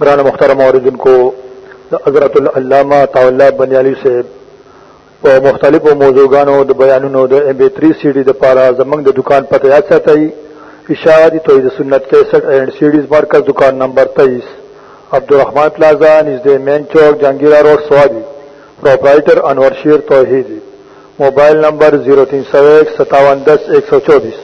گران مختار موردن کو حضرت علامہ طا بنیالی سے مختلف موضوعانوں بیانونو د ایم بی 3 سی ڈی د پارا زمنګ د دکان پته یاد ساتي اشاعتی توحید سنت 61 اینڈ سیڈیز مرکز دکان نمبر 23 عبدالرحمان پلازا نزد مین چوک، Jahangira road, Swabi. Proprietor Anwar Sher Tauheed mobile number 03015710124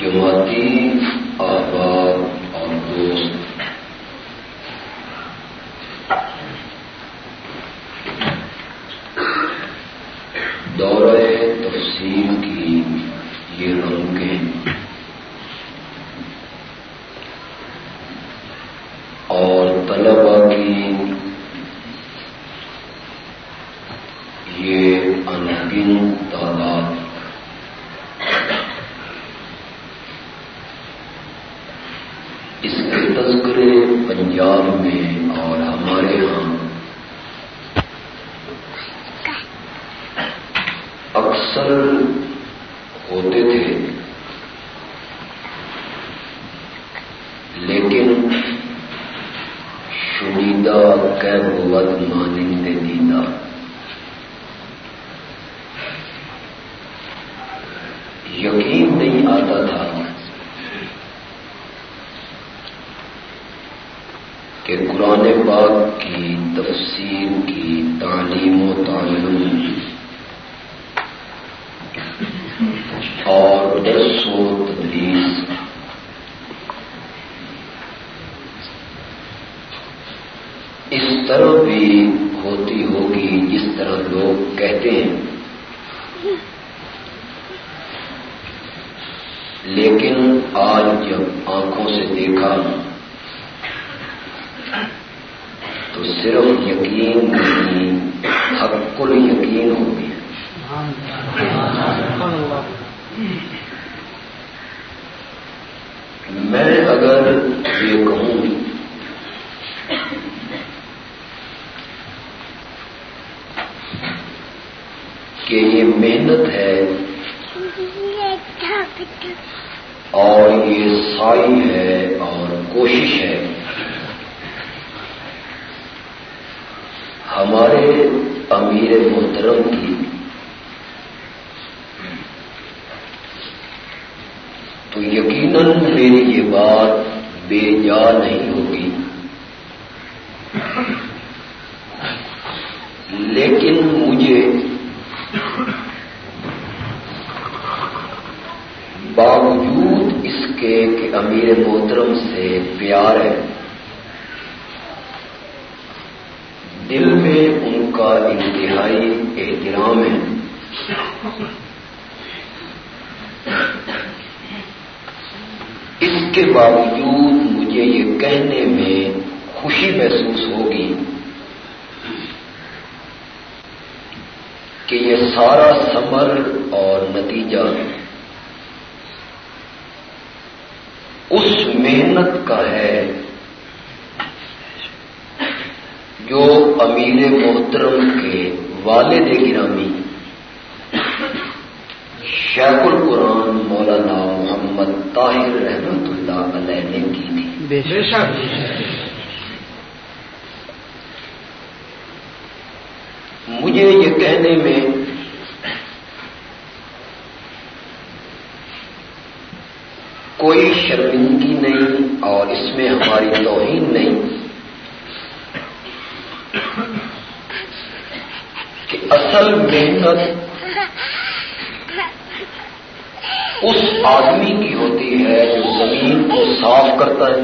جماعتی آباد اور دوست لیکن آج جب آنکھوں سے دیکھا تو صرف یقین نہیں، حق یقین ہو گیا میں اگر یہ کہوں کہ یہ محنت ہے۔ اور یہ سائی ہے اور کوشش ہے۔ ہمارے امیر محترم کی تو یقیناً میری یہ بات بے جا نہیں ہوگی۔ لیکن مجھے باوجود اس کے کہ امیر محترم سے پیار ہے۔ دل میں ان کا انتہائی احترام ہے۔ اس کے باوجود مجھے یہ کہنے میں خوشی محسوس ہوگی کہ یہ سارا سمر اور نتیجہ اس محنت کا ہے جو امیر محترم کے والد گرامی شیخ القرآن مولانا محمد طاہر رحمت اللہ علیہ نے کی تھی۔ مجھے یہ کہنے میں کوئی شرمندگی نہیں اور اس میں ہماری توہین نہیں۔ کہ اصل محنت اس آدمی کی ہوتی ہے جو زمین کو صاف کرتا ہے۔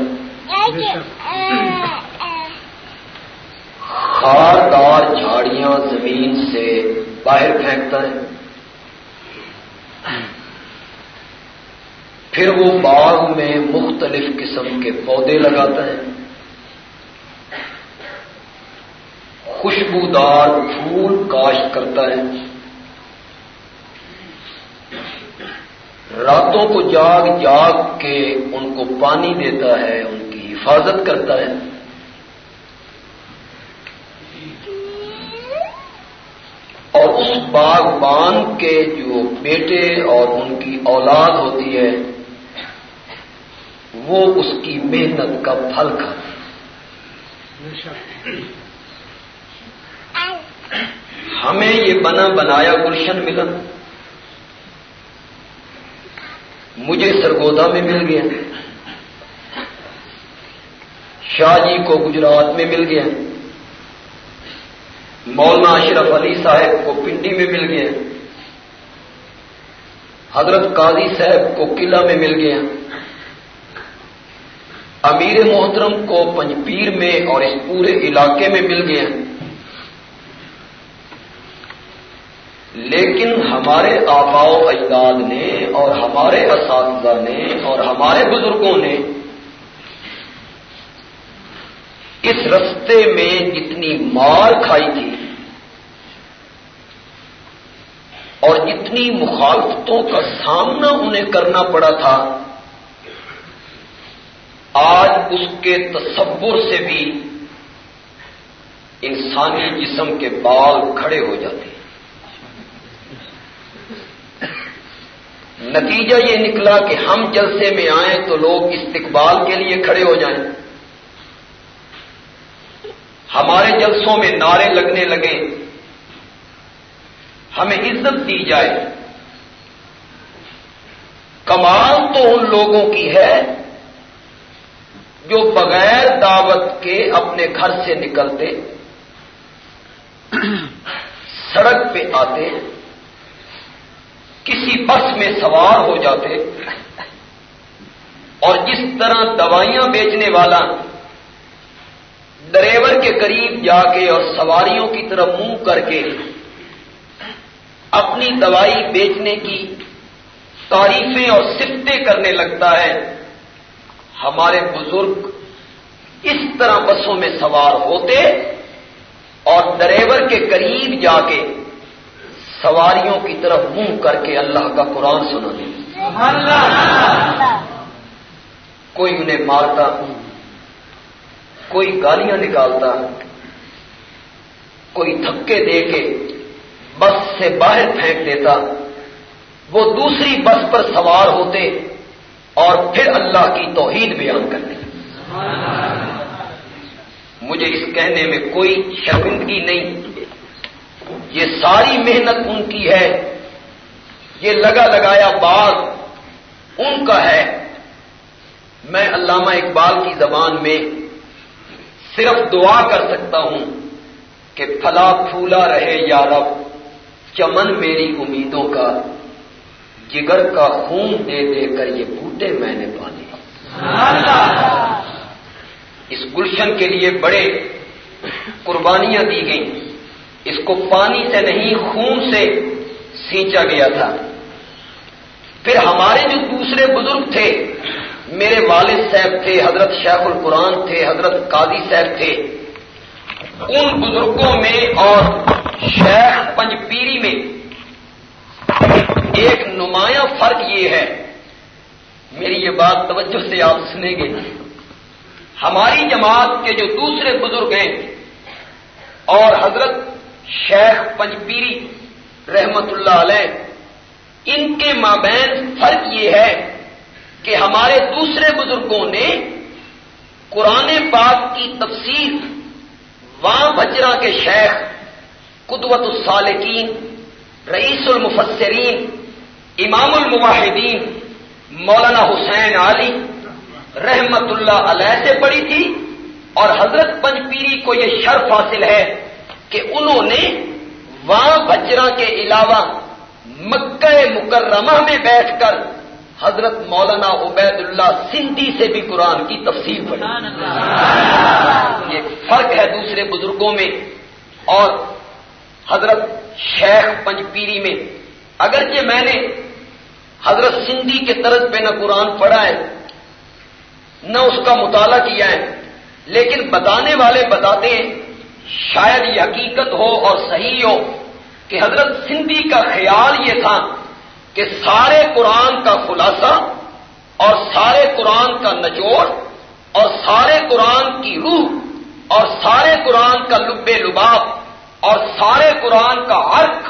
خاردار جھاڑیاں زمین سے باہر پھینکتا ہے۔ پھر وہ باغ میں مختلف قسم کے پودے لگاتا ہے۔ خوشبودار پھول کاشت کرتا ہے۔ راتوں کو جاگ جاگ کے ان کو پانی دیتا ہے، ان کی حفاظت کرتا ہے۔ اور اس باغبان کے جو بیٹے اور ان کی اولاد ہوتی ہے وہ اس کی محنت کا پھل کھاتی ہمیں یہ بنا بنایا گلشن ملا مجھے سرگودا میں مل گیا۔ شاہ جی کو گجرات میں مل گیا۔ مولانا اشرف علی صاحب کو پنڈی میں مل گیا۔ حضرت قاضی صاحب کو قلعہ میں مل گیا۔ امیر محترم کو پنجپیر میں اور اس پورے علاقے میں مل گیا لیکن ہمارے آبا و اجداد نے اور ہمارے اساتذہ نے اور ہمارے بزرگوں نے اس رستے میں جتنی مار کھائی تھی اور جتنی مخالفتوں کا سامنا انہیں کرنا پڑا تھا آج اس کے تصور سے بھی انسانی جسم کے بال کھڑے ہو جاتے ہیں۔ نتیجہ یہ نکلا کہ ہم جلسے میں آئیں تو لوگ استقبال کے لیے کھڑے ہو جائیں۔ ہمارے جلسوں میں نعرے لگنے لگے۔ ہمیں عزت دی جائے۔ کمال تو ان لوگوں کی ہے۔ جو بغیر دعوت کے اپنے گھر سے نکلتے، سڑک پہ آتے، کسی بس میں سوار ہو جاتے، اور جس طرح دوائیاں بیچنے والا ڈرائیور کے قریب جا کے اور سواریوں کی طرف منہ کر کے اپنی دوائی بیچنے کی تعریفیں اور سفتیں کرنے لگتا ہے ہمارے بزرگ اس طرح بسوں میں سوار ہوتے اور ڈرائیور کے قریب جا کے سواریوں کی طرف منہ کر کے اللہ کا قرآن سنا دیں کوئی انہیں مارتا، کوئی گالیاں نکالتا، کوئی دھکے دے کے بس سے باہر پھینک دیتا، وہ دوسری بس پر سوار ہوتے اور پھر اللہ کی توحید بیان کرتے مجھے اس کہنے میں کوئی شرمندگی نہیں۔ یہ ساری محنت ان کی ہے۔ یہ لگا لگایا باغ ان کا ہے۔ میں علامہ اقبال کی زبان میں صرف دعا کر سکتا ہوں کہ پھلا پھولا رہے یا رب، چمن میری امیدوں کا جگر کا خون دے دے کر یہ بوٹے میں نے پانے اس گلشن کے لیے بڑے قربانیاں دی گئیں۔ اس کو پانی سے نہیں، خون سے سینچا گیا تھا۔ پھر ہمارے جو دوسرے بزرگ تھے، میرے والد صاحب تھے، حضرت شیخ القرآن تھے، حضرت قاضی صاحب تھے، ان بزرگوں میں اور شیخ پنج پیری میں ایک نمایاں فرق یہ ہے۔ میری یہ بات توجہ سے آپ سنیں گے۔ ہماری جماعت کے جو دوسرے بزرگ ہیں اور حضرت شیخ پنج پیری رحمت اللہ علیہ، ان کے مابین فرق یہ ہے کہ ہمارے دوسرے بزرگوں نے قرآن پاک کی تفسیر وہاں بجرا کے شیخ قدوت الصالقین رئیس المفسرین امام المواحدین مولانا حسین علی رحمت اللہ علیہ سے پڑھی تھی اور حضرت پنج پیری کو یہ شرف حاصل ہے کہ انہوں نے وہاں بجرا کے علاوہ مکہ مکرمہ میں بیٹھ کر حضرت مولانا عبید اللہ سندھی سے بھی قرآن کی تفصیل پڑھی۔ یہ فرق ہے دوسرے بزرگوں میں اور حضرت شیخ پنج پیری میں۔ اگرچہ میں نے حضرت سندھی کے طرز پہ نہ قرآن پڑھا ہے نہ اس کا مطالعہ کیا ہے۔ لیکن بتانے والے بتاتے ہیں، شاید یہ حقیقت ہو اور صحیح ہو کہ حضرت سندھی کا خیال یہ تھا کہ سارے قرآن کا خلاصہ اور سارے قرآن کا نچوڑ اور سارے قرآن کی روح اور سارے قرآن کا لب لباب اور سارے قرآن کا عرق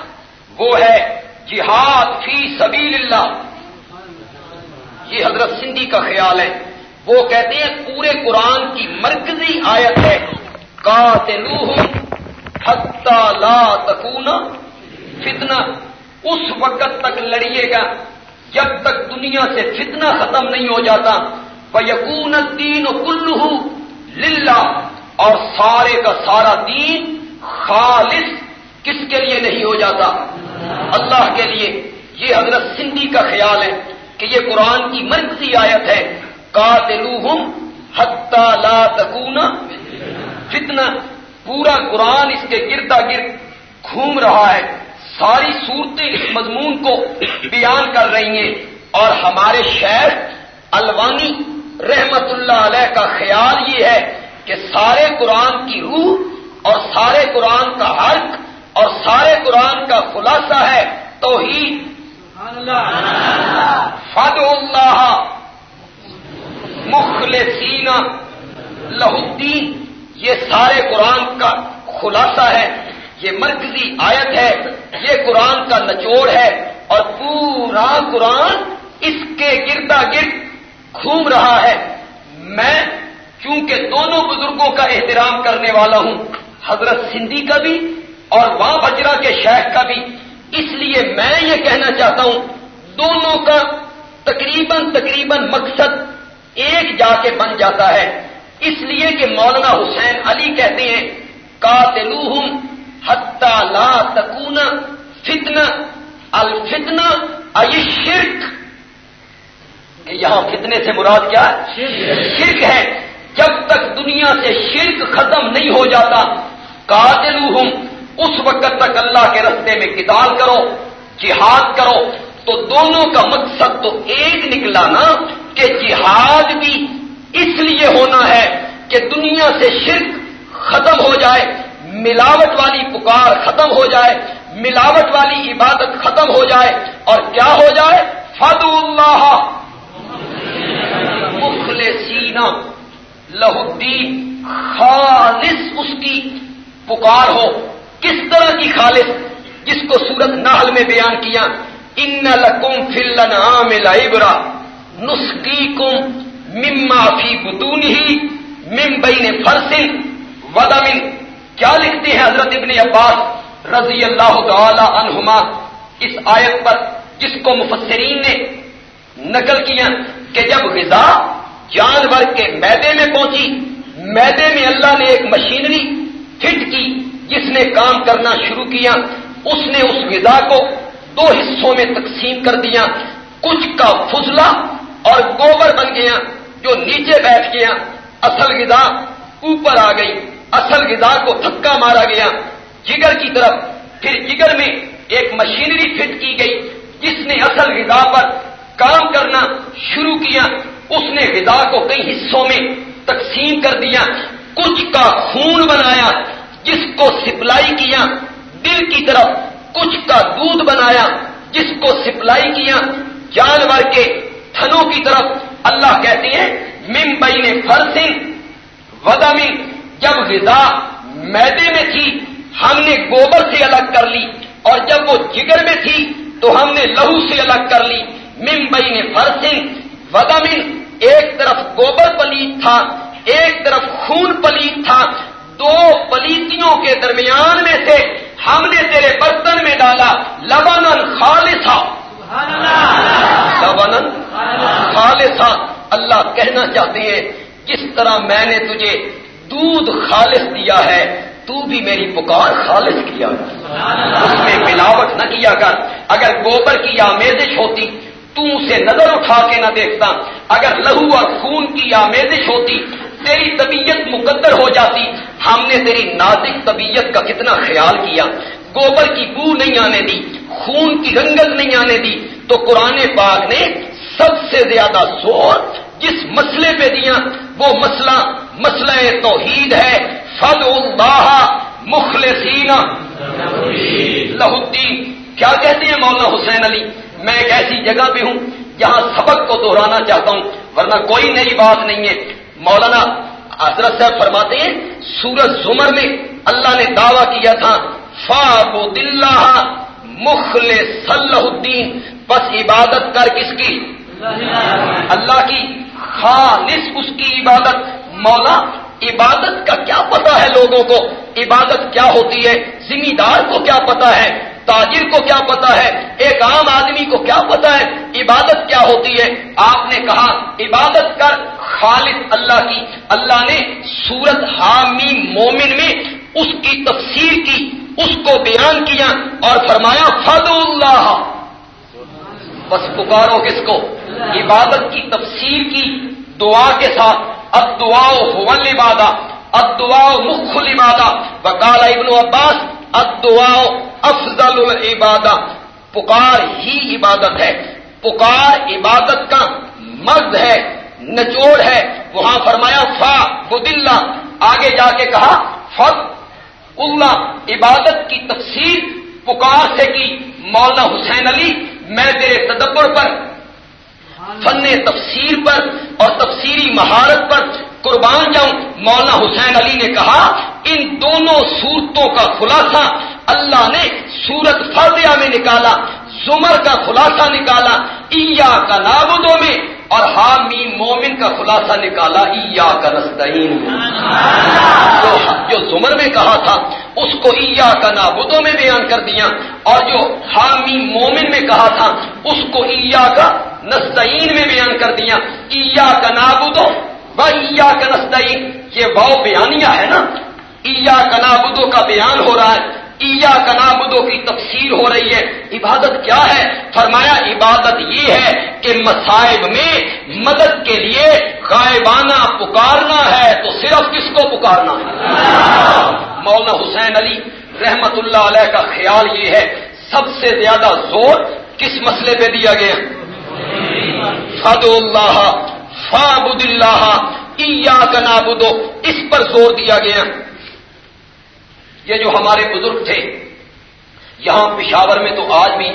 وہ ہے جہاد فی سبیل اللہ یہ حضرت سندھی کا خیال ہے۔ وہ کہتے ہیں پورے قرآن کی مرکزی آیت ہے۔ کا لا تکون فتنہ۔ اس وقت تک لڑیے گا جب تک دنیا سے فتنہ ختم نہیں ہو جاتا۔ یقون دین کلو للہ اور سارے کا سارا دین خالص کس کے لیے نہیں ہو جاتا؟ اللہ کے لیے یہ حضرت سندھی کا خیال ہے کہ یہ قرآن کی مرکزی آیت ہے۔ کا حتی لا تکون فتنہ۔ پورا قرآن اس کے گردا گرد گھوم رہا ہے۔ ساری صورتیں اس مضمون کو بیان کر رہی ہیں۔ اور ہمارے شہر الوانی رحمت اللہ علیہ کا خیال یہ ہے کہ سارے قرآن کی روح اور سارے قرآن کا حق اور سارے قرآن کا خلاصہ ہے تو ہی فد اللہ مخلصین لہدین یہ سارے قرآن کا خلاصہ ہے. یہ مرکزی آیت ہے. یہ قرآن کا نچوڑ ہے. اور پورا قرآن اس کے گردا گرد گھوم رہا ہے. میں چونکہ دونوں بزرگوں کا احترام کرنے والا ہوں حضرت سندھی کا بھی اور وہاں بجرا کے شیخ کا بھی۔ اس لیے میں یہ کہنا چاہتا ہوں، دونوں کا تقریباً تقریباً مقصد ایک جا کے بن جاتا ہے۔ اس لیے کہ مولانا حسین علی کہتے ہیں کا حتی لا تکون فتنہ، الفتنہ شرک۔ یہاں فتنے سے مراد کیا ہے؟ شرک ہے۔ جب تک دنیا سے شرک ختم نہیں ہو جاتا قاتل اس وقت تک اللہ کے رستے میں کتاب کرو، جہاد کرو، تو دونوں کا مقصد تو ایک نکلا نا کہ جہاد بھی اس لیے ہونا ہے کہ دنیا سے شرک ختم ہو جائے، ملاوٹ والی پکار ختم ہو جائے، ملاوٹ والی عبادت ختم ہو جائے، اور کیا ہو جائے؟ فد اللہ مخل سینا لہدین خالص اس کی پکار ہو۔ کس طرح کی خالص جس کو سورت نحل میں بیان کیا؟ ان لکم فلن عام لائبرا نسخی کم مما فی بتون ہی مم بین فرسن ودمن کیا لکھتے ہیں حضرت ابن عباس رضی اللہ تعالی عنہما اس آیت پر جس کو مفسرین نے نقل کیا کہ جب غذا جانور کے میدے میں پہنچی، میدے میں اللہ نے ایک مشینری فٹ کی جس نے کام کرنا شروع کیا، اس نے اس غذا کو دو حصوں میں تقسیم کر دیا۔ کچھ کا فضلہ اور گوبر بن گیا جو نیچے بیٹھ گیا۔ اصل غذا اوپر آ گئی۔ اصل غذا کو دھکا مارا گیا۔ جگر کی طرف پھر جگر میں ایک مشینری فٹ کی گئی، جس نے اصل غذا پر کام کرنا شروع کیا۔ اس نے غذا کو کئی حصوں میں تقسیم کر دیا۔ کچھ کا خون بنایا۔ جس کو سپلائی کیا، دل کی طرف کچھ کا دودھ بنایا، جس کو سپلائی کیا، جانور کے تھنوں کی طرف اللہ کہتے ہیں مم بین فرسن ودامن جب غذا میدے میں تھی، ہم نے گوبر سے الگ کر لی، اور جب وہ جگر میں تھی، تو ہم نے لہو سے الگ کر لی۔ ممبئی نے فرسنگ ودمن ایک طرف گوبر پلیت تھا، ایک طرف خون پلیت تھا دو پلیتوں کے درمیان میں سے ہم نے تیرے برتن میں ڈالا۔ لبنن خالصا لبنن خالصا اللہ کہنا چاہتے ہیں، جس طرح میں نے تجھے دودھ خالص دیا ہے، تو بھی میری پکار خالص کیا۔ اس میں ملاوٹ نہ کیا کر۔ اگر گوبر کی آمیزش ہوتی، تو اسے نظر اٹھا کے نہ دیکھتا۔ اگر لہو اور خون کی آمیزش ہوتی تیری طبیعت مقدر ہو جاتی۔ ہم نے تیری نازک طبیعت کا کتنا خیال کیا۔ گوبر کی بو نہیں آنے دی، خون کی رنگت نہیں آنے دی۔ تو قرآن پاک نے سب سے زیادہ زور جس مسئلے پہ دیا، وہ مسئلہ مسئلہ توحید ہے۔ فد اللہ مخلصین لہدین کیا کہتے ہیں مولانا حسین علی؟ میں ایک ایسی جگہ پہ ہوں جہاں سبق کو دہرانا چاہتا ہوں، ورنہ کوئی نئی بات نہیں ہے۔ مولانا حضرت صاحب فرماتے ہیں سورج زمر میں اللہ نے دعویٰ کیا تھا فا دلہ مخل صلاح الدین بس عبادت کر کس کی؟ اللہ کی، خالص اس کی عبادت۔ مولا، عبادت کا کیا پتا ہے لوگوں کو؟ عبادت کیا ہوتی ہے؟ ذمہ دار کو کیا پتا ہے؟ تاجر کو کیا پتا ہے؟ ایک عام آدمی کو کیا پتا ہے؟ عبادت کیا ہوتی ہے؟ آپ نے کہا، عبادت کر خالد اللہ کی۔ اللہ نے سورت حامی مومن میں اس کی تفسیر کی، اس کو بیان کیا اور فرمایا فد اللہ۔ بس پکارو کس کو؟ عبادت کی تفسیر کی، دعا کے ساتھ۔ اب دعا ہو عبادہ اب مخ عبادہ بکال ابن عباس ادعا افضل العبادہ پکار ہی عبادت ہے. پکار عبادت کا مرد ہے، نچوڑ ہے. وہاں فرمایا، فا بد اللہ آگے جا کے کہا فت اللہ، عبادت کی تفسیر پکار سے کی، مولانا حسین علی، میں تیرے تدبر پر فن تفسیر پر اور تفسیری مہارت پر قربان جاؤں، مولانا حسین علی نے کہا، ان دونوں صورتوں کا خلاصہ اللہ نے سورت فاتحہ میں نکالا، زمر کا خلاصہ نکالا ایا کا نابودوں میں اور حامی مومن کا خلاصہ نکالا ایا کا نستعین. جو زمر میں کہا تھا، اس کو ایا کا نابودوں میں بیان کر دیا۔ اور جو حامی مومن میں کہا تھا، اس کو ایا کا نستعین میں بیان کر دیا۔ ایا کا نابودوں ایا کا نستعین یہ واؤ بیانیہ ہے نا۔ ایا کا نابودوں کا بیان ہو رہا ہے۔ ایا کنابدوں کی تفسیر ہو رہی ہے۔ عبادت کیا ہے؟ فرمایا، عبادت یہ ہے کہ مصائب میں مدد کے لیے غائبانہ پکارنا ہے، تو صرف کس کو پکارنا ہے؟ مولانا حسین علی رحمت اللہ علیہ کا خیال یہ ہے، سب سے زیادہ زور کس مسئلے پہ دیا گیا؟ فد اللہ فابد اللہ ایا کنابدو اس پر زور دیا گیا۔ یہ جو ہمارے بزرگ تھے یہاں پشاور میں تو آج بھی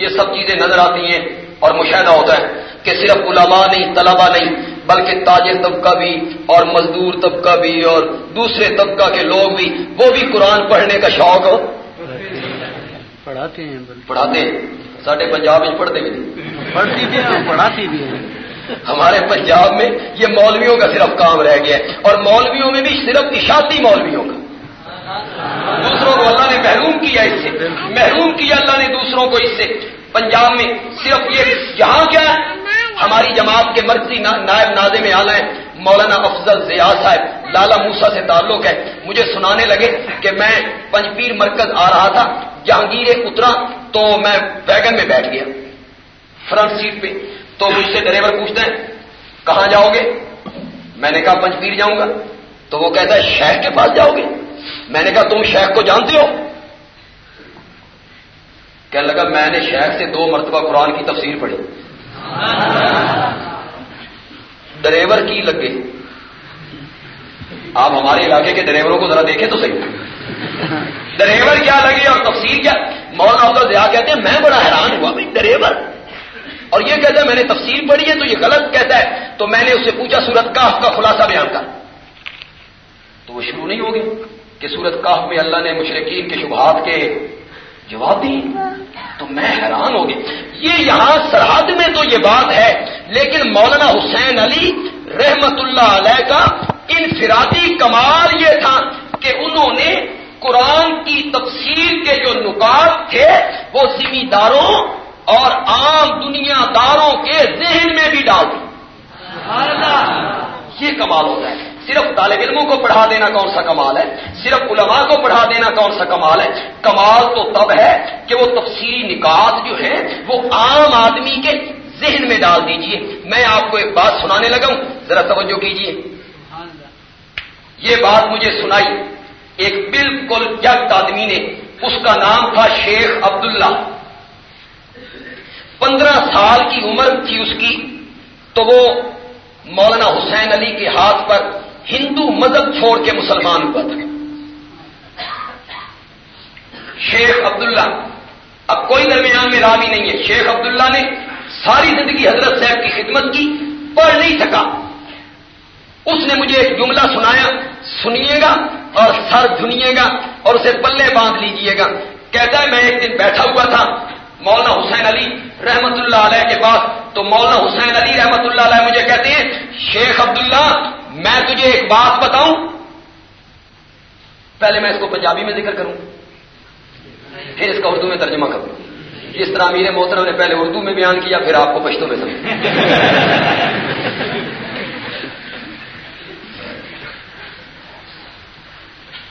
یہ سب چیزیں نظر آتی ہیں اور مشاہدہ ہوتا ہے کہ صرف علماء نہیں طلبا نہیں بلکہ تاجر طبقہ بھی اور مزدور طبقہ بھی اور دوسرے طبقہ کے لوگ بھی وہ بھی قرآن پڑھنے کا شوق پڑھاتے ہیں پڑھاتے ہیں۔ ساڈے پنجاب میں پڑھتے بھی نہیں۔ پڑھتی بھی ہیں پڑھاتی بھی ہیں۔ ہمارے پنجاب میں یہ مولویوں کا صرف کام رہ گیا ہے اور مولویوں میں بھی صرف اشاعتی مولویوں کا۔ دوسروں کو اللہ نے محروم کیا اس سے۔ محروم کیا اللہ نے دوسروں کو اس سے۔ پنجاب میں صرف یہ یہاں کیا ہے؟ ہماری جماعت کے مرکزی نائب نازے میں آلہ ہیں، مولانا افضل ضیاء صاحب، لالا موسا سے تعلق ہے۔ مجھے سنانے لگے کہ میں پنجپیر مرکز آ رہا تھا، جہانگیر اترا تو میں ویگن میں بیٹھ گیا۔ فرنٹ سیٹ پہ۔ تو مجھ سے ڈرائیور پوچھتے ہیں کہاں جاؤ گے؟ میں نے کہا، پنجپیر جاؤں گا۔ تو وہ کہتا ہے، شہر کے پاس جاؤ گے۔ میں نے کہا، تم شیخ کو جانتے ہو؟ کہنے لگا، میں نے شیخ سے دو مرتبہ قرآن کی تفسیر پڑھی۔ ڈرائیور کی لگ آپ ہمارے علاقے کے ڈرائیوروں کو ذرا دیکھیں تو صحیح۔ ڈرائیور کیا لگے اور تفسیر کیا؟ مولانا عبد ضیاء کہتے ہیں، میں بڑا حیران ہوا بھائی، ڈرائیور؟ اور یہ کہتا ہے میں نے تفسیر پڑھی ہے تو یہ غلط کہتا ہے۔ تو میں نے اس سے پوچھا، سورت کا کا خلاصہ بیان کر۔ تو وہ شروع نہیں ہوگی کہ سورت کاف میں اللہ نے مشرقین کے شبہات کے جواب دی تو میں حیران ہو گیا۔ یہ یہاں سرحد میں تو یہ بات ہے لیکن مولانا حسین علی رحمت اللہ علیہ کا انفرادی کمال یہ تھا کہ انہوں نے قرآن کی تفصیل کے جو نکات تھے وہ ذمہ داروں اور عام دنیا داروں کے ذہن میں بھی ڈال دی۔ یہ کمال ہوتا ہے صرف طالب علموں کو پڑھا دینا کون سا کمال ہے؟ صرف علماء کو پڑھا دینا کون سا کمال ہے؟ کمال تو تب ہے کہ وہ تفصیلی نکات جو ہے، وہ عام آدمی کے ذہن میں ڈال دیجیے۔ میں آپ کو ایک بات سنانے لگا ہوں، ذرا توجہ کیجیے۔ یہ بات مجھے سنائی۔ ایک بالکل جگ آدمی نے، اس کا نام تھا شیخ عبداللہ۔ پندرہ سال کی عمر تھی اس کی، تو وہ مولانا حسین علی کے ہاتھ پر ہندو مذہب چھوڑ کے مسلمان ہوا تھا شیخ عبداللہ، اب کوئی درمیان میں راوی نہیں ہے۔ شیخ عبداللہ نے ساری زندگی حضرت صاحب کی خدمت کی، پڑھ نہیں سکا۔ اس نے مجھے ایک جملہ سنایا، سنیے گا اور سر دھنیے گا اور اسے پلے باندھ لیجیے گا۔ کہتا ہے، میں ایک دن بیٹھا ہوا تھا مولانا حسین علی رحمت اللہ علیہ کے پاس۔ تو مولانا حسین علی رحمت اللہ علیہ مجھے کہتے ہیں، شیخ عبداللہ، میں تجھے ایک بات بتاؤں۔ پہلے میں اس کو پنجابی میں ذکر کروں، پھر اس کا اردو میں ترجمہ کروں۔ جس طرح میرے محترم نے پہلے اردو میں بیان کیا، پھر آپ کو پشتوں میں سمجھ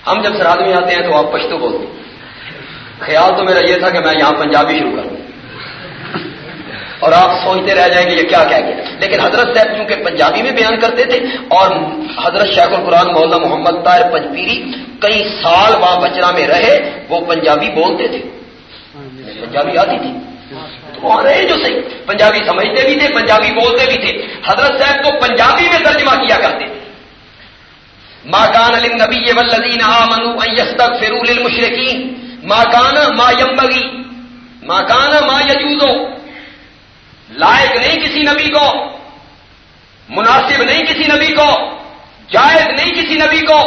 ہم جب سرحد میں آتے ہیں تو آپ پشتو بولتے خیال تو میرا یہ تھا کہ میں یہاں پنجابی شروع کروں۔ اور آپ سوچتے رہ جائیں گے یہ کیا کہہ گیا۔ لیکن حضرت صاحب چونکہ پنجابی میں بیان کرتے تھے اور حضرت شیخ القرآن مولانا محمد طاہر پنجپیری کئی سال وہاں بچرا میں رہے، وہ پنجابی بولتے تھے۔ پنجابی آتی تھی۔ تو وہاں رہے جو صحیح۔ پنجابی سمجھتے بھی تھے، پنجابی بولتے بھی تھے۔ حضرت صاحب کو پنجابی میں ترجمہ کیا کرتے تھے۔ ماں کان علی نبی ولدین فرول المشرقین ماں کانا ما یمبگی ماں کانا ما یجوزو لائق نہیں کسی نبی کو مناسب نہیں کسی نبی کو جائز نہیں کسی نبی کو۔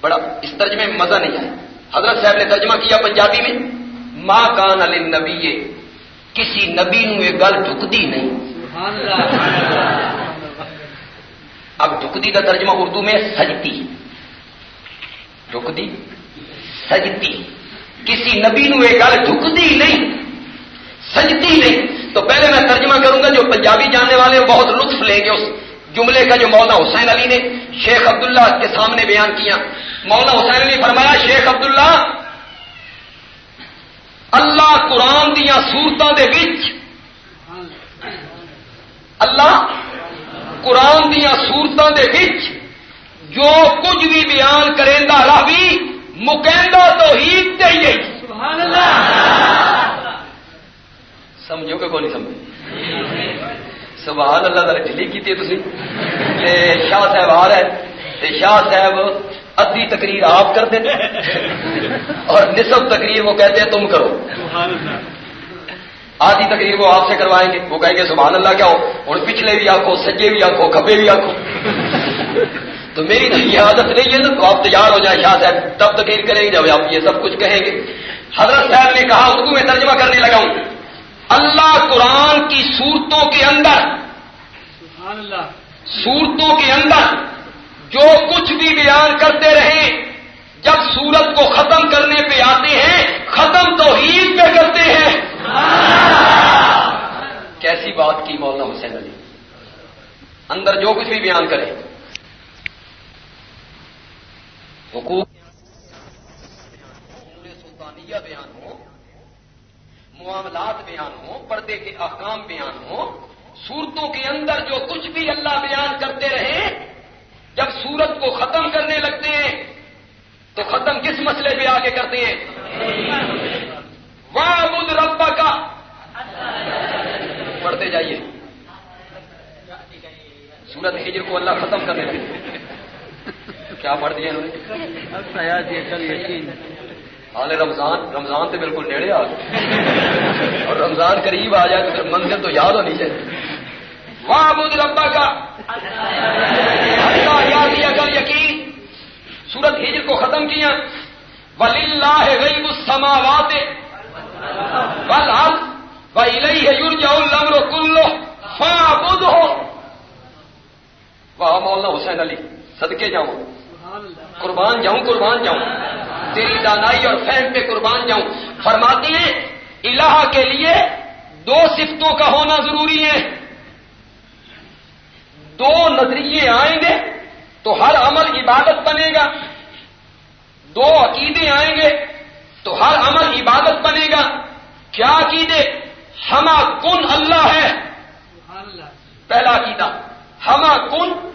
بڑا اس ترجمے میں مزہ نہیں آیا۔ حضرت صاحب نے ترجمہ کیا پنجابی میں ماں کان علی نبی کسی نبی نو یہ گل ڈکتی نہیں۔ اب ڈکتی کا ترجمہ اردو میں سجتی۔ ڈکتی سجتی کسی نبی نو یہ گل ڈکتی نہیں سجتی نہیں۔ تو پہلے میں ترجمہ کروں گا جو پنجابی جاننے والے بہت لطف لیں گے اس جملے کا جو مولانا حسین علی نے شیخ عبداللہ کے سامنے بیان کیا۔ مولانا حسین علی فرمایا، شیخ عبداللہ، اللہ قرآن دیا سورتوں کے بچ اللہ قرآن دیا سورتوں کے بچ جو کچھ بھی بیان کرے راوی مکیندا تو ہی دے سمجھو کہ کون نہیں سمجھ سبحان اللہ تعالی ڈلی کی تھی شاہ صاحب آ رہے تے شاہ صاحب ادھی تقریر آپ کرتے اور نصب تقریر وہ کہتے ہیں تم کرو۔ آدھی تقریر وہ آپ سے کروائیں گے۔ وہ کہیں گے سبحان اللہ کیا ہو؟ اور پچھلے بھی آنکھو سجے بھی آنکھو کھبے بھی آنکھو تو میری تو یہ عادت نہیں ہے نا تو آپ تیار ہو جائیں شاہ صاحب تب تقریر کریں گے جب آپ یہ سب کچھ کہیں گے۔ حضرت صاحب نے کہا اردو میں ترجمہ کرنے لگا ہوں۔ اللہ قرآن کی صورتوں کے اندر صورتوں کے اندر جو کچھ بھی بیان کرتے رہے جب سورت کو ختم کرنے پہ آتے ہیں ختم تو عید پہ کرتے ہیں۔ کیسی بات کی مولانا حسین علی؟ اندر جو کچھ بھی بیان کرے حقوق سلطانیہ بیان ہو، معاملات بیان ہو، پردے کے احکام بیان ہو، صورتوں کے اندر جو کچھ بھی اللہ بیان کرتے رہے، جب سورت کو ختم کرنے لگتے ہیں، تو ختم کس مسئلے پہ آگے کرتے ہیں؟ واہ ربا کا پڑھتے جائیے۔ سورت ہجر کو اللہ ختم کرنے لگے کیا پڑھ دیا انہوں نے؟ حال رمضان رمضان تو بالکل نیڑے آ گئے۔ اور رمضان قریب آ جائے تو پھر منزل تو یاد ہونی چاہیے۔ وہاں بدھ ربا کا یاد کر یقین۔ سورت ہجر کو ختم کیا۔ ولی اللہ غیب السماوات۔ والارض وإلیہ یرجع الامر کلو فاعبدہ واہ مولانا حسین علی صدقے جاؤں قربان جاؤں قربان جاؤں۔ تیری دانائی اور فہم پہ قربان جاؤں۔ فرماتے ہیں، الہ کے لیے دو صفتوں کا ہونا ضروری ہے۔ دو نظریے آئیں گے تو ہر عمل عبادت بنے گا۔ دو عقیدے آئیں گے تو ہر عمل عبادت بنے گا۔ کیا عقیدے؟ ہما کن اللہ ہے۔ پہلا عقیدہ، ہما کن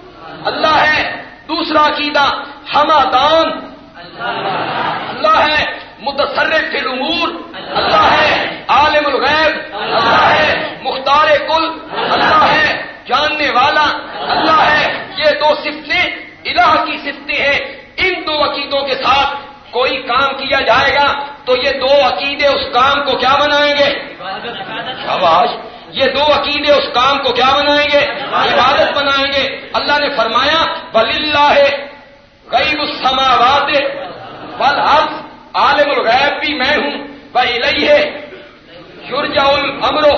اللہ ہے۔ دوسرا عقیدہ ہما دان اللہ ہے، متصرف فی الامور۔ اللہ ہے، عالم الغیب۔ اللہ ہے، مختار کل۔ اللہ ہے، جاننے والا۔ اللہ ہے، یہ دو صفتیں، الہ کی صفتیں ہیں۔ ان دو عقیدوں کے ساتھ کوئی کام کیا جائے گا تو یہ دو عقیدے اس کام کو کیا بنائیں گے؟ آواز یہ دو عقیدے اس کام کو کیا بنائیں گے؟ عبادت بنائیں گے۔ اللہ نے فرمایا بل اللہ غیب السماوات والارض عالم الغیب بھی میں ہوں۔ بھائی لئی ہے یورجا الامرو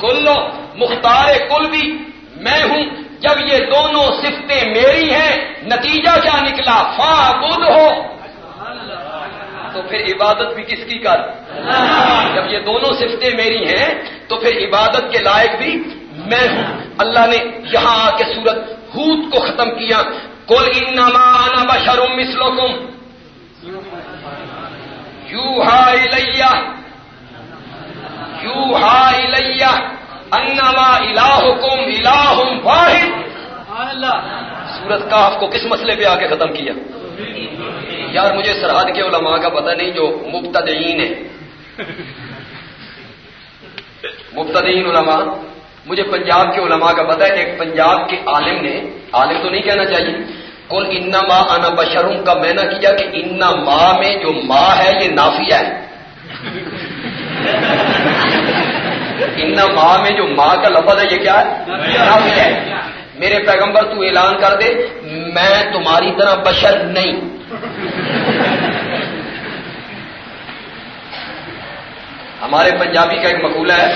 کلو مختار کل بھی میں ہوں۔ جب یہ دونوں صفتیں میری ہیں، نتیجہ کیا نکلا؟ فا بدھ ہو تو پھر عبادت بھی کس کی کر؟ جب یہ دونوں صفتیں میری ہیں تو پھر عبادت کے لائق بھی میں ہوں۔ اللہ نے یہاں آ کے سورت ہود کو ختم کیا۔ کل انما انا بشرم مسلکم یو ہا یو ہا انما الہکم الہ واحد۔ سورت کا آپ کو کس مسئلے پہ آ کے ختم کیا؟ یار مجھے سرحد کے علماء کا پتہ نہیں جو مبتدئین ہے مبتدئین علماء مجھے پنجاب کے علماء کا پتہ ہے ایک پنجاب کے عالم نے عالم تو نہیں کہنا چاہیے۔ کل انا ماں انا بشروں کا میں نے کیا کہ انا ماں میں جو ماں ہے یہ نافیہ ہے۔ ان ماں میں جو ماں کا لفظ ہے یہ کیا ہے؟ ہے۔ میرے پیغمبر تو اعلان کر دے میں تمہاری طرح بشر نہیں۔ ہمارے پنجابی کا ایک مقولہ ہے،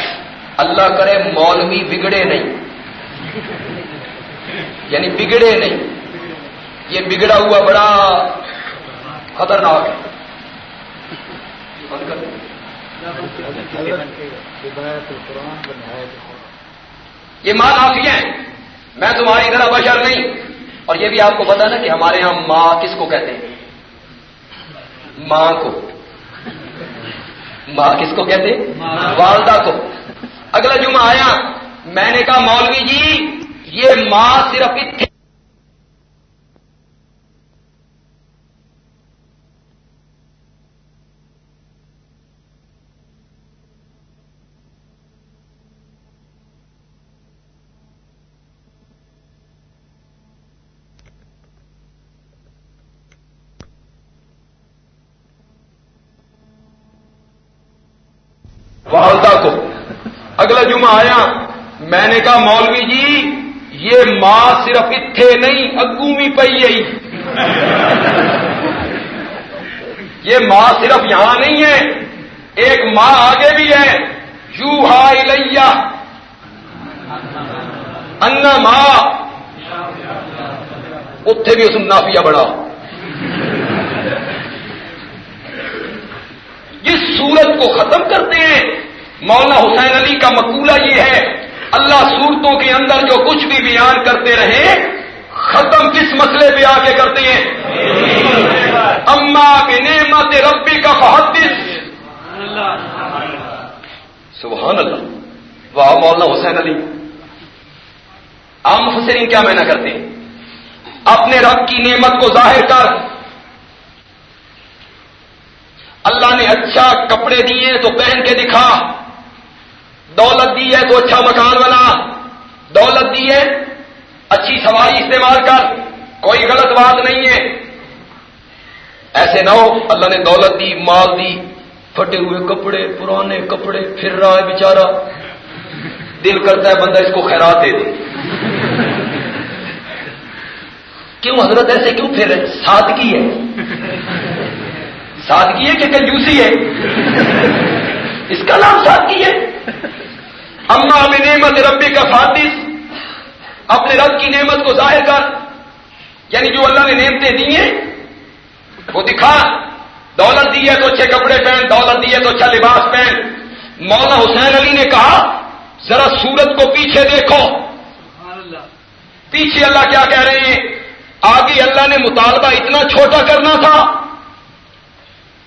اللہ کرے مولوی بگڑے نہیں۔ یعنی بگڑے نہیں۔ یہ بگڑا ہوا بڑا خطرناک ہے۔ یہ ماں کافی ہیں۔ میں تمہاری طرح بشر نہیں۔ اور یہ بھی آپ کو پتا نا کہ ہمارے یہاں ماں کس کو کہتے ہیں؟ ماں کو۔ ماں کس کو کہتے؟ والدہ کو۔ اگلا جمعہ آیا، میں نے کہا، مولوی جی یہ ماں صرف اتنے والدہ کو۔ اگلا جمعہ آیا، میں نے کہا، مولوی جی یہ ماں صرف اتھے نہیں اگو بھی پی یہ ماں صرف یہاں نہیں ہے، ایک ماں آگے بھی ہے۔ یو ہا انا ماں۔ اتے بھی اس نافیہ بڑا۔ جس سورت کو ختم کرتے ہیں۔ مولانا حسین علی کا مقولہ یہ ہے، اللہ صورتوں کے اندر جو کچھ بھی بیان کرتے رہے، ختم کس مسئلے پہ آ کے کرتے ہیں؟ اما کے نعمت ربی کا فحدث۔ سبحان اللہ۔ واہ مولانا حسین علی۔ عام حسین کیا میں نہ کرتے اپنے رب کی نعمت کو ظاہر کر۔ اللہ نے اچھا کپڑے دیے تو پہن کے دکھا۔ دولت دی ہے تو اچھا مکان بنا دولت دی ہے، اچھی سواری استعمال کر۔ کوئی غلط بات نہیں ہے۔ ایسے نہ ہو، اللہ نے دولت دی، مال دی۔ پھٹے ہوئے کپڑے، پرانے کپڑے، پھر رہا ہے بیچارہ۔ دل کرتا ہے، بندہ اس کو خیرات دے دے۔ کیوں حضرت ایسے کیوں پھر سادگی ہے؟ سادگی ہے کہ کنجوسی ہے؟ اس کا نام سادگی ہے۔ اما میں نعمت ربی کا فاتح اپنے رب کی نعمت کو ظاہر کر۔ یعنی جو اللہ نے نعمتیں دی ہیں، وہ دکھا۔ دولت دی ہے تو اچھے کپڑے پہن، دولت دی ہے تو اچھا لباس پہن۔ مولانا حسین علی نے کہا، ذرا سورت کو پیچھے دیکھو۔ پیچھے اللہ کیا کہہ رہے ہیں؟ آگے اللہ نے مطالبہ اتنا چھوٹا کرنا تھا۔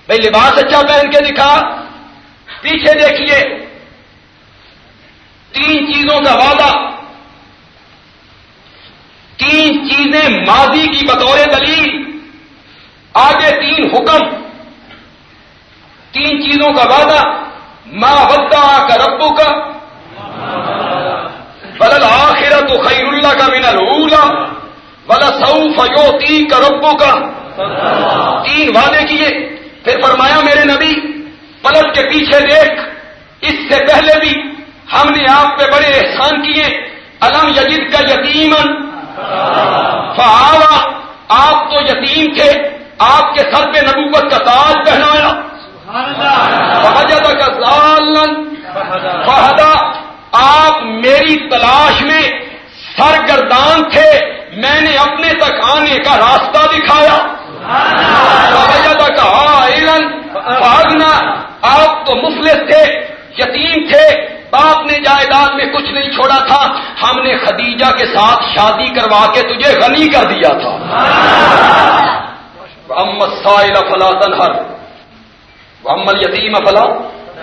بھائی لباس اچھا پہن کے دکھا۔ پیچھے دیکھیے۔ تین چیزوں کا وعدہ۔ تین چیزیں ماضی کی بطور دلیل۔ آگے تین حکم۔ تین چیزوں کا وعدہ۔ ماں ودا کا ربو کا بلل آخر تو خیر اللہ کا مینا رولا بلا سعف فیوتی کا ربو کا تین وعدے کیے۔ پھر فرمایا میرے نبی، پلٹ کے پیچھے دیکھ۔ اس سے پہلے بھی ہم نے آپ پہ بڑے احسان کیے۔ الم یجد کا یتیمن فہاوا آپ تو یتیم تھے۔ آپ کے سر پہ نبوت کا تاج پہنایا۔ کا فہدا آپ میری تلاش میں سرگردان تھے۔ میں نے اپنے تک آنے کا راستہ دکھایا۔ کا بھاگنا آپ تو مفلس تھے، یتیم تھے۔ باپ نے جائیداد میں کچھ نہیں چھوڑا تھا۔ ہم نے خدیجہ کے ساتھ شادی کروا کے تجھے غنی کر دیا تھا۔ محمد سائل فلا تنہر محمد یتیم فلا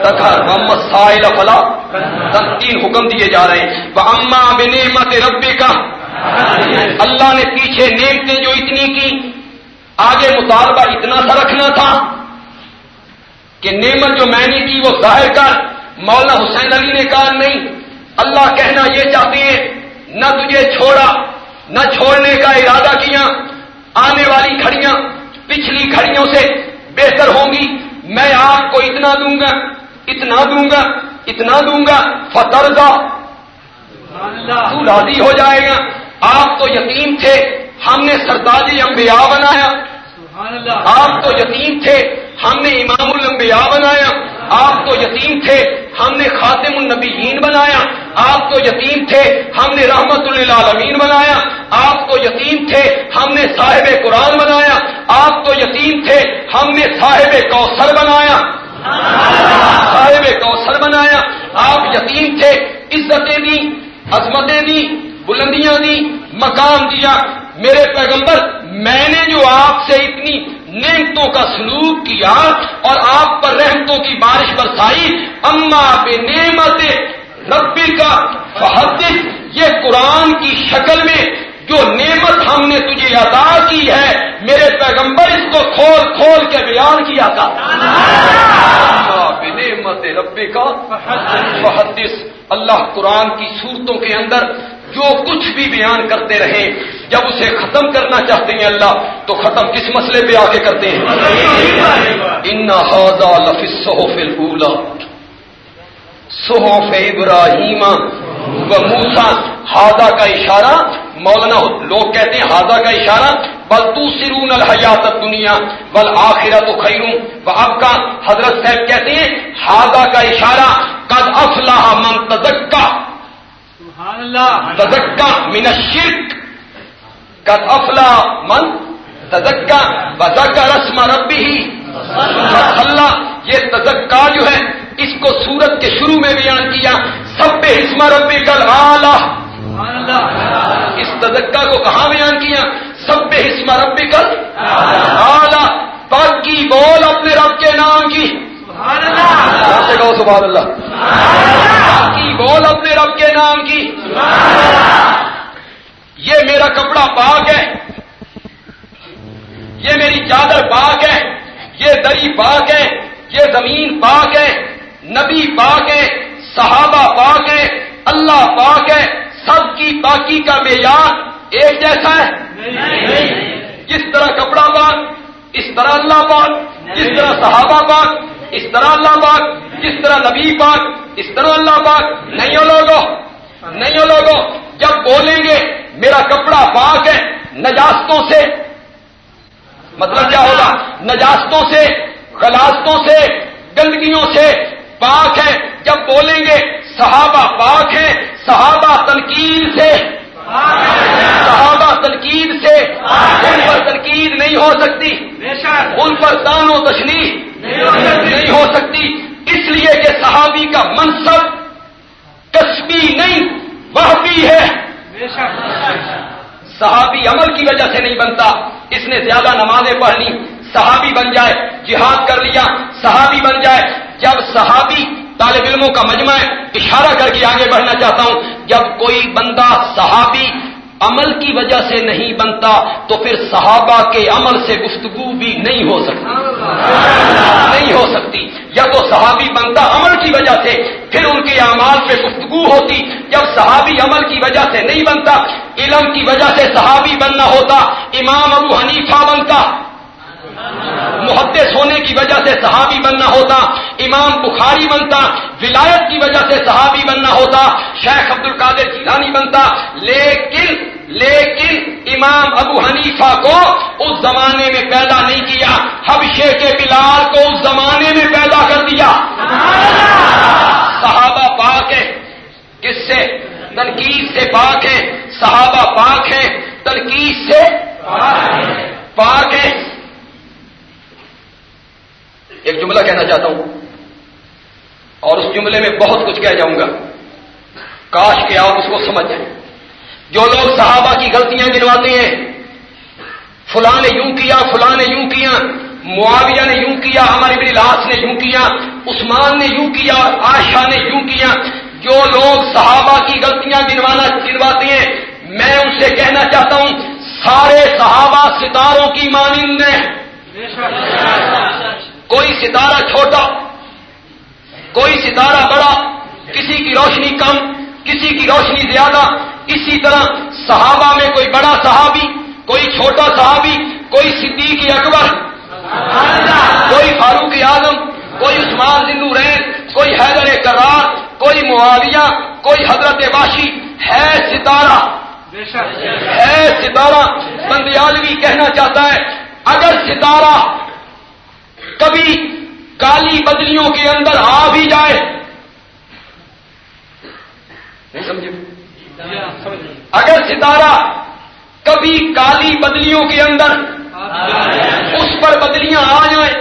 تخر محمد سائل فلا تین حکم دیے جا رہے ہیں۔ وہ اما بنعمت ربی کا اللہ نے پیچھے نیمتیں جو اتنی کی، آگے مطالبہ اتنا سا رکھنا تھا کہ نعمت جو میں نے کی وہ ظاہر کر۔ مولانا حسین علی نے کہا نہیں اللہ کہنا یہ چاہتے ہیں نہ تجھے چھوڑا نہ چھوڑنے کا ارادہ کیا آنے والی کھڑیاں پچھلی کھڑیوں سے بہتر ہوں گی میں آپ کو اتنا دوں گا اتنا دوں گا اتنا دوں گا فترزا تو راضی ہو جائے گا۔ آپ تو یتیم تھے ہم نے سرداجی انبیاء بنایا۔ آپ تو یتیم تھے ہم نے امام الانبیاء بنایا۔ آپ تو یتیم تھے، ہم نے خاتم النبیین بنایا۔ آپ تو یتیم تھے، ہم نے رحمت للعالمین بنایا۔ آپ تو یتیم تھے، ہم نے صاحب قرآن بنایا۔ آپ تو یتیم تھے، ہم نے صاحب کوثر بنایا۔ صاحب کوثر بنایا۔ آپ یتیم تھے، عزتیں دی عظمتیں دی بلندیاں دی مقام دیا۔ میرے پیغمبر، میں نے جو آپ سے اتنی نعمتوں کا سلوک کیا اور آپ پر رحمتوں کی بارش برسائی، اما بے نعمت ربی کا فحدث، یہ قرآن کی شکل میں جو نعمت ہم نے تجھے ادا کی ہے، میرے پیغمبر، اس کو کھول کھول کے بیان کیا تھا۔ نعمت ربی کا فحدث، اللہ قرآن کی صورتوں کے اندر جو کچھ بھی بیان کرتے رہے جب اسے ختم کرنا چاہتے ہیں اللہ، تو ختم کس مسئلے پہ آ کے کرتے ہیں؟ ان لفظ صحف صحف ابراہیم و موسا ہادا کا اشارہ مولانا، لوگ کہتے ہیں ہادا کا اشارہ، بل تو سرون الحیات دنیا بل آخرت خیروں و اب کا حضرت صاحب کہتے ہیں ہادا کا اشارہ، قد افلاح من تزکا تزکا من الشرک. قد افلاح من تزکا وزکا رسم ربی ہی اللہ یہ تزکا جو ہے اس کو سورت کے شروع میں بیان کیا. سب پہ حسم ربی کل آلہ اس تزکا کو کہاں بیان کیا؟ سب پہ حسم ربی کل آلہ باقی بول اپنے رب کے نام کی. کہو سبحان اللہ۔ باقی بول اپنے رب کے نام کی۔ یہ میرا کپڑا پاک ہے۔ یہ میری چادر پاک ہے۔ یہ دری پاک ہے۔ یہ زمین پاک ہے۔ نبی پاک ہے۔ صحابہ پاک ہے۔ اللہ پاک ہے۔ سب کی پاکی کا معیار ایک جیسا ہے۔ جس طرح کپڑا پاک اس طرح اللہ پاک جس طرح صحابہ پاک اس طرح اللہ پاک، جس طرح نبی پاک، اس طرح اللہ پاک، نہیں ہو لوگو نہیں ہو لوگو جب بولیں گے، میرا کپڑا پاک ہے، نجاستوں سے مطلب کیا ہوگا؟ نجاستوں سے، غلاستوں سے، گندگیوں سے پاک ہے، جب بولیں گے، صحابہ پاک ہے صحابہ تنقید سے صحابہ تنقید سے ان پر تنقید نہیں ہو سکتی۔ ان پر دان و تشنی نہیں ہو سکتی۔ اس لیے کہ صحابی کا منصب کسبی نہیں وہ بھی ہے۔ صحابی عمل کی وجہ سے نہیں بنتا۔ اس نے زیادہ نمازیں پڑھ لی صحابی بن جائے، جہاد کر لیا۔ صحابی بن جائے۔ جب صحابی طالب علموں کا مجمع ہے اشارہ کر کے آگے بڑھنا چاہتا ہوں۔ جب کوئی بندہ صحابی عمل کی وجہ سے نہیں بنتا تو پھر صحابہ کے عمل سے گفتگو بھی نہیں ہو سکتی۔ نہیں ہو سکتی۔ یا تو صحابی بنتا عمل کی وجہ سے پھر ان کے اعمال پہ گفتگو ہوتی۔ جب صحابی عمل کی وجہ سے نہیں بنتا، علم کی وجہ سے صحابی بننا ہوتا، امام ابو حنیفہ بنتا۔ محدث ہونے کی وجہ سے صحابی بننا ہوتا، امام بخاری بنتا، ولایت کی وجہ سے صحابی بننا ہوتا، شیخ عبد القادر جیلانی بنتا، لیکن لیکن امام ابو حنیفہ کو اس زمانے میں پیدا نہیں کیا، حبشے کے بلال کو اس زمانے میں پیدا کر دیا۔ صحابہ پاک ہے کس سے؟ تنقید سے پاک ہے صحابہ پاک ہے تنقید سے پاک ہے ایک جملہ کہنا چاہتا ہوں اور اس جملے میں بہت کچھ کہہ جاؤں گا۔ کاش کہ آپ اس کو سمجھ جائیں۔ جو لوگ صحابہ کی غلطیاں گنواتے ہیں، فلاں نے یوں کیا، فلاں نے یوں کیا، معاویہ نے یوں کیا ہمارے بری لاس نے یوں کیا، عثمان نے یوں کیا اور آشا نے یوں کیا، جو لوگ صحابہ کی غلطیاں گنوانا گنواتے ہیں، میں ان سے کہنا چاہتا ہوں، سارے صحابہ ستاروں کی مانند ہیں۔ کوئی ستارہ چھوٹا کوئی ستارہ بڑا کسی کی روشنی کم کسی کی روشنی زیادہ اسی طرح صحابہ میں کوئی بڑا صحابی کوئی چھوٹا صحابی کوئی صدیق اکبر کوئی فاروق اعظم کوئی عثمان زندو رین کوئی حیدر کرار کوئی معاویہ کوئی حضرت واشی ہے ستارہ۔ ہے ستارہ۔ بندیالوی کہنا چاہتا ہے اگر ستارہ کبھی کالی بدلیوں کے اندر آ بھی جائے۔ نہیں سمجھے؟ اگر ستارہ کبھی کالی بدلیوں کے اندر اس پر بدلیاں آ جائیں،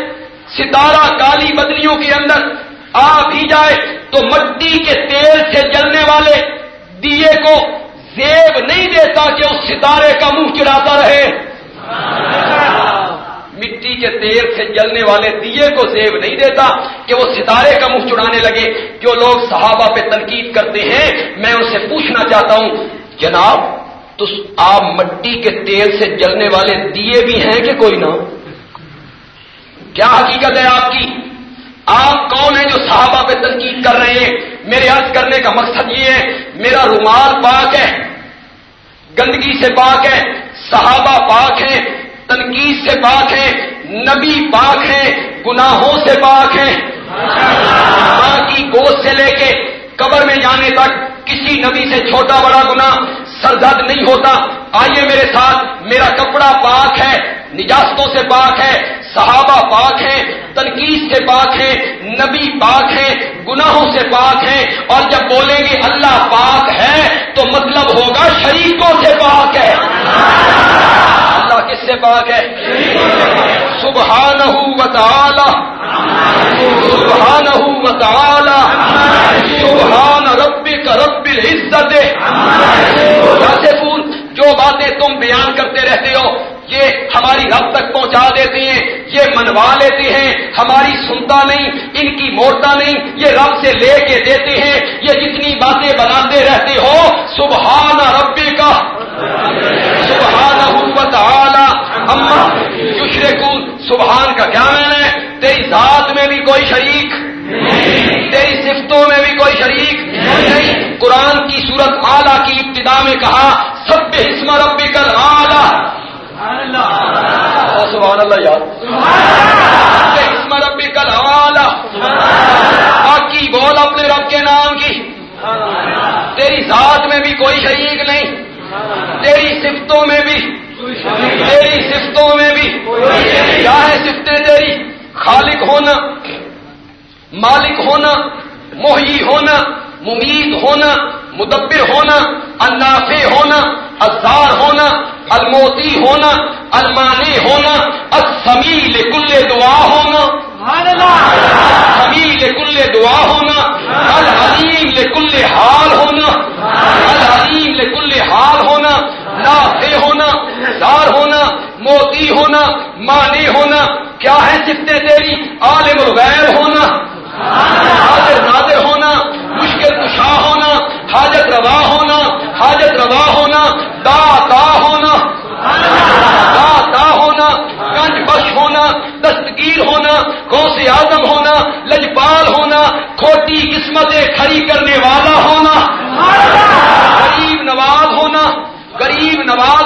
ستارہ کالی بدلیوں کے اندر آ بھی جائے، تو مٹی کے تیل سے جلنے والے دیے کو زیب نہیں دیتا کہ اس ستارے کا منہ چڑھاتا رہے۔ مٹی کے تیل سے جلنے والے دیے کو زیب نہیں دیتا کہ وہ ستارے کا منہ چڑانے لگے جو لوگ صحابہ پہ تنقید کرتے ہیں۔ میں ان سے پوچھنا چاہتا ہوں، جناب، تو آپ مٹی کے تیل سے جلنے والے دیے بھی ہیں کہ کوئی نہ؟ کیا حقیقت ہے آپ کی؟ آپ کون ہیں جو صحابہ پہ تنقید کر رہے ہیں؟ میرے عرض کرنے کا مقصد یہ ہے، میرا رومال پاک ہے، گندگی سے پاک ہے، صحابہ پاک ہیں تنقید سے پاک ہے نبی پاک ہے گناہوں سے پاک ہے ماں کی گوشت سے لے کے قبر میں جانے تک کسی نبی سے چھوٹا بڑا گنا سرزد نہیں ہوتا۔ آئیے میرے ساتھ، میرا کپڑا پاک ہے، نجاستوں سے پاک ہے، صحابہ پاک ہیں تنقید سے پاک ہیں، نبی پاک ہیں، گناہوں سے پاک ہیں۔ اور جب بولیں گے اللہ پاک ہے، تو مطلب ہوگا شریکوں سے پاک ہے۔ اللہ کس سے پاک ہے؟ سبحان تعالی۔ سبحان تعالی۔ سبحان ربی کا رب العزت۔ پور جو باتیں تم بیان کرتے رہتے ہو، یہ ہماری رب تک پہنچا دیتے ہیں، یہ منوا لیتے ہیں، ہماری سنتا نہیں، ان کی موڑتا نہیں، یہ رب سے لے کے دیتے ہیں، یہ جتنی باتیں بناتے رہتے ہو، سبحان ربی کا اما یشرکون سبحان کا کیا میں ہے؟ تیری ذات میں بھی کوئی شریک تیری صفتوں میں بھی کوئی شریک نہیں۔ قرآن کی صورت اعلیٰ کی ابتدا میں کہا سب اسم ربی کل آلہ سبحان اللہ یار اسم ربی کل باقی بول اپنے رب کے نام کی۔ تیری ذات میں بھی کوئی شریک نہیں۔ تیری صفتوں میں بھی۔ تیری صفتوں میں بھی۔ کیا ہے صفتیں تیری؟ خالق ہونا، مالک ہونا محی ہونا، ممید ہونا، مدبر ہونا، النافع ہونا ازار ہونا، الموتی ہونا، المانی ہونا، السمیل کل دعا ہونا۔ سمیل کل دعا ہونا العلیم کل حال ہونا العلیم کل حال ہونا، نافع ہونا موتی ہونا مانی ہونا، کیا ہے جتنے تیری؟ عالم الغیر ہونا، حاضر نادر ہونا، مشکل کشا ہونا، حاجت روا ہونا، حاجت روا ہونا دا تا ہونا دا تا ہونا، گنج بش ہونا، دستگیر ہونا، غوث اعظم ہونا، لجپال ہونا، کھوٹی قسمتیں کھڑی کرنے والا ہونا، غریب نواز ہونا، غریب نواز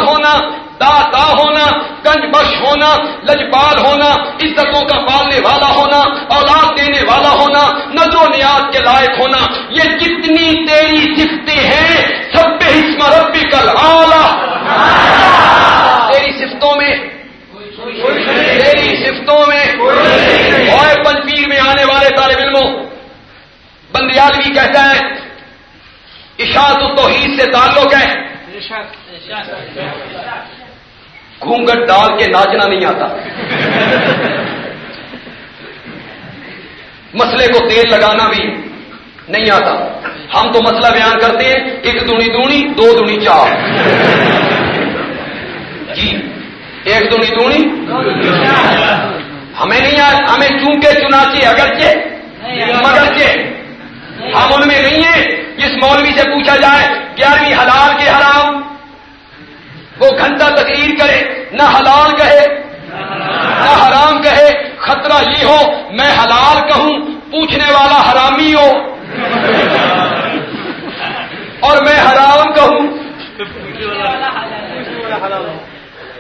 گنج بش ہونا، لجپال ہونا، عزتوں کا پالنے والا ہونا، اولاد دینے والا ہونا، نظر و نیاز کے لائق ہونا، یہ جتنی تیری سفتیں ہیں، سب پہ اسم ربی کل آلہ تیری سفتوں میں، تیری سفتوں میں اور پنجیر میں آنے والے طالب علموں، بندیالوی کہتا ہے، اشاعت التوحید سے تعلق ہے۔ گھونگٹ ڈال کے ناچنا نہیں آتا۔ مسئلے کو تیل لگانا بھی نہیں آتا۔ ہم تو مسئلہ بیان کرتے ہیں، ایک دونی دونی، دو دونی چار۔ جی ایک دونی دونی۔ ہمیں نہیں آ ہمیں چونکہ چناچی اگرچہ مگرچہ ہم ان میں نہیں ہیں۔ جس مولوی سے پوچھا جائے، گیارہویں حلال کے حرام وہ گھنٹہ تقریر کرے، نہ حلال کہے، نہ حرام کہے، خطرہ یہ ہو، میں حلال کہوں، پوچھنے والا حرامی ہو۔ اور میں حرام کہوں۔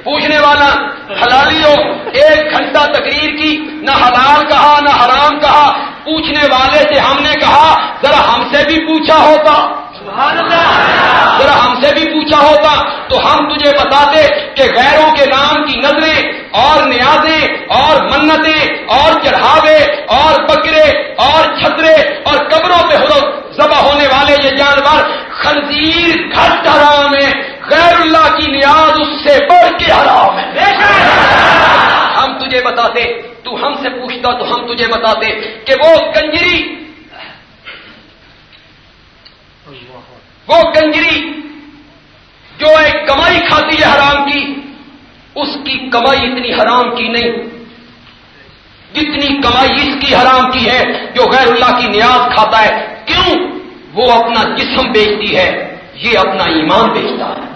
پوچھنے والا حلالی ہو، ایک گھنٹہ تقریر کی، نہ حلال کہا، نہ حرام کہا۔ پوچھنے والے سے ہم نے کہا، ذرا ہم سے بھی پوچھا ہوتا۔ ذرا ہم سے بھی پوچھا ہوتا تو ہم تجھے بتاتے کہ غیروں کے نام کی نظریں اور نیازیں اور منتیں اور چڑھاوے اور بکرے اور چھترے اور قبروں پہ ذبح ہونے والے یہ جانور خنزیر گھٹ حرام ہے غیر اللہ کی نیاز اس سے بڑھ کے حرام ہے۔ ہم تجھے بتاتے، تو ہم سے پوچھتا تو ہم تجھے بتاتے کہ وہ کنجری وہ کنجری جو ایک کمائی کھاتی ہے حرام کی، اس کی کمائی اتنی حرام کی نہیں۔ جتنی کمائی اس کی حرام کی ہے، جو غیر اللہ کی نیاز کھاتا ہے، کیوں؟ وہ اپنا جسم بیچتی ہے۔ یہ اپنا ایمان بیچتا ہے۔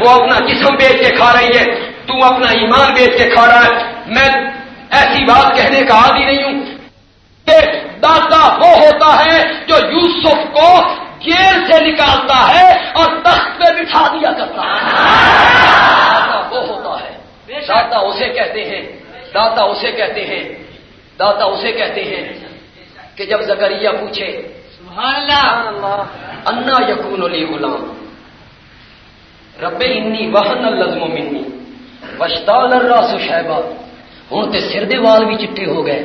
وہ اپنا جسم بیچ کے کھا رہی ہے۔ تو اپنا ایمان بیچ کے کھا رہا ہے۔ میں ایسی بات کہنے کا عادی نہیں ہوں۔ کہ داتا وہ ہوتا ہے جو یوسف کو جیل سے نکالتا ہے اور تخت پہ بٹھا دیا کرتا ہے۔ وہ ہوتا ہے۔ داتا اسے کہتے ہیں۔ داتا اسے کہتے ہیں۔ داتا اسے کہتے ہیں کہ جب زکریہ پوچھے انا یقون علی غلام۔ رب انی وہن الزم منی۔ وشتال الراس شہبا ہوں تے سر دے وال بھی چٹے ہو گئے۔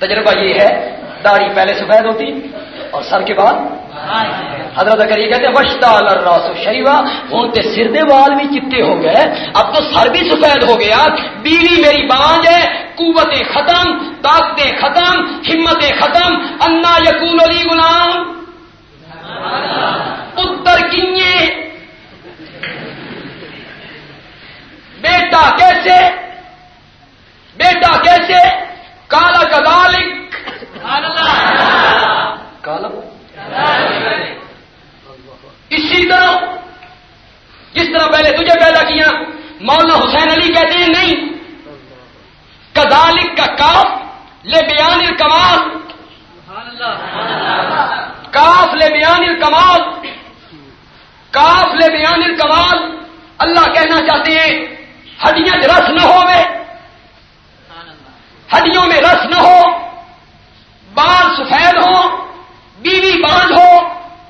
تجربہ یہ ہے، داڑھی پہلے سفید ہوتی اور سر کے بعد حضرت کریے کہتے وشتال الراس شیوا ہوں سر دے وال بھی چٹے ہو گئے، اب تو سر بھی سفید ہو گیا، بیوی میری بانج ہے، قوتیں ختم، طاقتیں ختم، ہمتیں ختم، انا یقول علی غلام۔ پتر کیے بیٹا کیسے؟ بیٹا کیسے؟ کالا کدالک کالا اسی طرح جس طرح پہلے تجھے پیدا کیا مولانا حسین علی کہتے ہیں نہیں. کدالک کا کاف لے بیان الکمال کاف لے بیان الکمال کاف لے بیان الکمال اللہ کہنا چاہتے ہیں ہڈیاں رس نہ ہو ہڈیوں میں رس نہ ہو بال سفید ہو بیوی باندھ ہو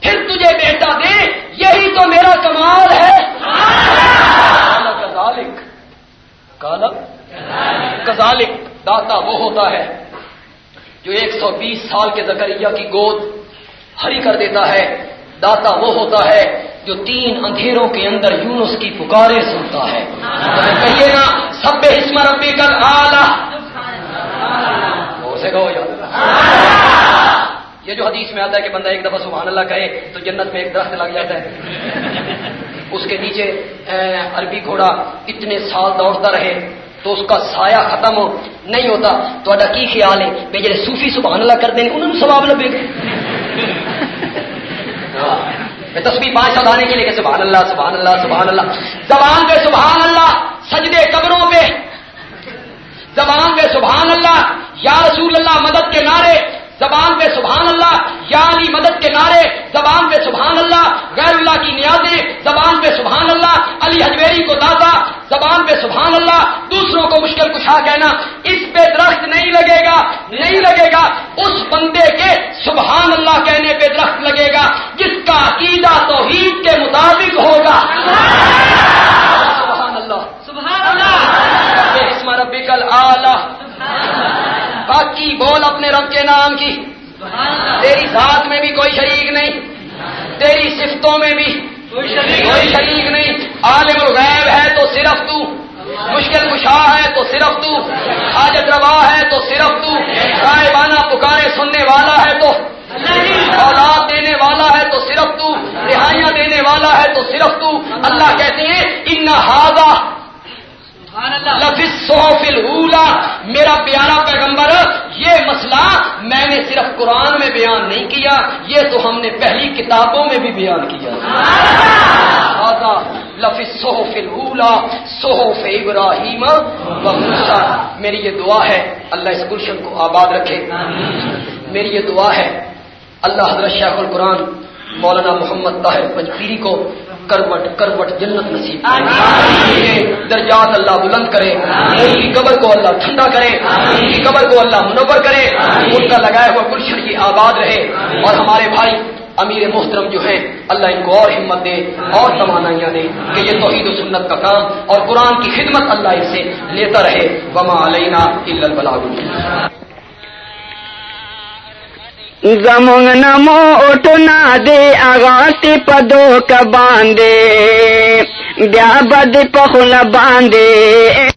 پھر تجھے بیٹا دے یہی تو میرا کمال ہے کزالک کالا کزالک داتا وہ ہوتا ہے جو ایک سو بیس سال کے زکریہ کی گود ہری کر دیتا ہے۔ داتا وہ ہوتا ہے جو تین اندھیروں کے اندر یونس کی پکارے سنتا ہے۔ کہیے نا سب اسم ربی کل آلہ کہو یہ جو حدیث میں آتا ہے کہ بندہ ایک دفعہ سبحان اللہ کہے تو جنت میں ایک درخت لگ جاتا ہے۔ اس کے نیچے عربی گھوڑا اتنے سال دوڑتا رہے۔ تو اس کا سایہ ختم ہو نہیں ہوتا۔ تو کی خیال ہے؟ بھائی جڑے صوفی سبحان اللہ کرتے ہیں انہوں نے سواب لبے۔ گا تصویر پانچ سال کے لیے کہ سبحان اللہ سبحان اللہ سبحان اللہ۔ زبان پہ سبحان اللہ، سجدے قبروں پہ۔ زبان پہ سبحان اللہ۔ یا رسول اللہ، مدد کے نعرے۔ زبان پہ سبحان اللہ یا علی مدد کے نعرے، زبان پہ سبحان اللہ، غیر اللہ کی نیازیں، زبان پہ سبحان اللہ، علی حجویری کو دادا زبان پہ سبحان اللہ، دوسروں کو مشکل کشا کہنا، اس پہ درخت نہیں لگے گا، نہیں لگے گا، اس بندے کے سبحان اللہ کہنے پہ درخت لگے گا، جس کا عقیدہ توحید کے مطابق ہوگا۔ سبحان اللہ سبحان اللہ ربی کل آلہ باقی بول اپنے رب کے نام کی۔ تیری ذات میں بھی کوئی شریک نہیں۔ تیری صفتوں میں بھی کوئی شریک نہیں۔ عالم الغیب ہے تو صرف تو۔ مشکل کشا ہے تو صرف تو۔ حاجت روا ہے تو صرف تو۔ صاحبانہ پکارے سننے والا ہے تو۔ اولاد دینے والا ہے تو صرف تو۔ رہائیاں دینے والا ہے تو صرف تو۔ اللہ کہتے ہیں ان ہاضا اولا میرا پیارا پیغمبر یہ مسئلہ میں نے صرف قرآن میں بیان نہیں کیا یہ تو ہم نے پہلی کتابوں میں بھی بیان کیا۔ لفظ صحف اولا صحف ابراہیم و میری یہ دعا ہے اللہ اس گلشن کو آباد رکھے۔ میری یہ دعا ہے اللہ حضرت شیخ القرآن مولانا محمد طاہر پنجپیری کو کروٹ کروٹ جنت نصیب درجات اللہ بلند کرے۔ ان کی قبر کو اللہ ٹھنڈا کرے۔ ان کی قبر کو اللہ منور کرے۔ ان کا لگایا ہوا گلشن کی آباد رہے۔ اور ہمارے بھائی امیر محترم جو ہیں اللہ ان کو اور ہمت دے اور توانائیاں دے کہ یہ توحید و سنت کا کام اور قرآن کی خدمت اللہ اس سے لیتا رہے۔ وما علینا البلاغ زمنگ نمو اٹھنا دے آغاتی پدو کا باندے؟ بیا بد پخلا باندے۔